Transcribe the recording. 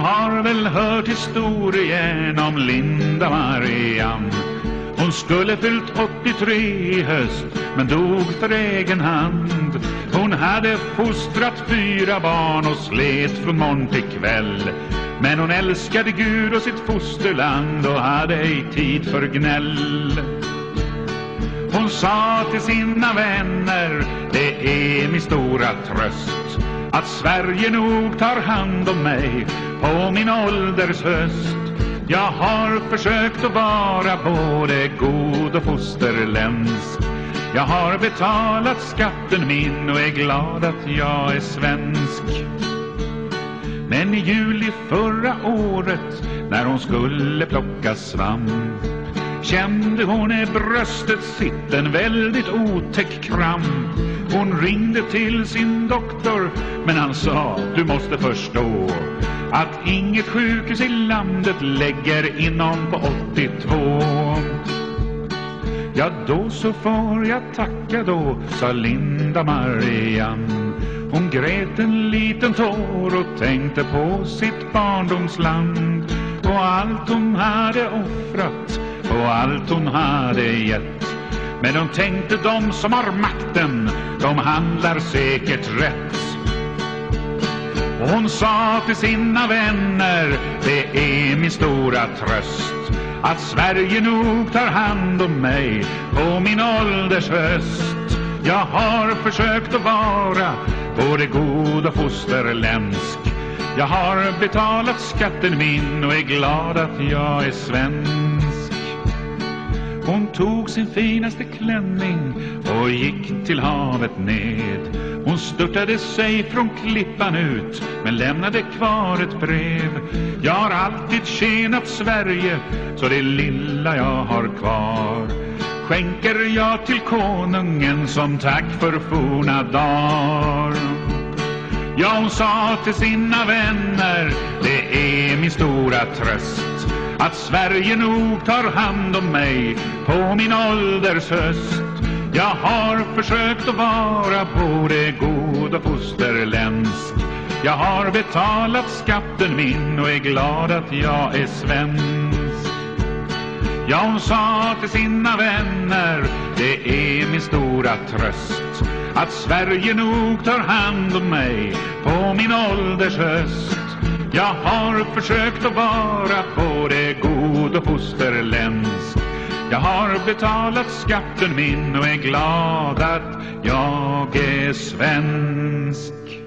har väl hört historien om Linda Marianne hon skulle fyllt 83 i höst men dog för egen hand. Hon hade fostrat fyra barn och slet från morgon till kväll. Men hon älskade Gud och sitt fosterland och hade ej tid för gnäll. Hon sa till sina vänner Det är min stora tröst att Sverige nog tar hand om mig på min ålders höst. Jag har försökt att vara både god och fosterländsk Jag har betalat skatten min och är glad att jag är svensk. Men i juli förra året när hon skulle plocka svamp Kände hon i bröstet sitt en väldigt otäck kramp. Hon ringde till sin doktor men han sa du måste förstå att inget sjukhus i landet lägger in någon på 82 Ja, då så får jag tacka då, sa Linda Marianne Hon grät en liten tår och tänkte på sitt barndomsland. Och allt hon hade offrat, och allt hon hade gett. Men hon tänkte de som har makten, de handlar säkert rätt. Och hon sa till sina vänner Det är min stora tröst Att Sverige nog tar hand om mig På min ålders höst. Jag har försökt att vara Både god och fosterländsk. Jag har betalat skatten min Och är glad att jag är svensk. Hon tog sin finaste klänning Och gick till havet ned hon störtade sig från klippan ut men lämnade kvar ett brev. Jag har alltid tjänat Sverige så det lilla jag har kvar skänker jag till konungen som tack för forna dagar. Ja, hon sa till sina vänner, det är min stora tröst att Sverige nog tar hand om mig på min ålders höst. Jag har försökt att vara både god och fosterländsk Jag har betalat skatten min och är glad att jag är svensk. Ja, hon sa till sina vänner Det är min stora tröst Att Sverige nog tar hand om mig på min ålders höst jag har försökt att vara både god och fosterländsk jag har betalat skatten min och är glad att jag är svensk.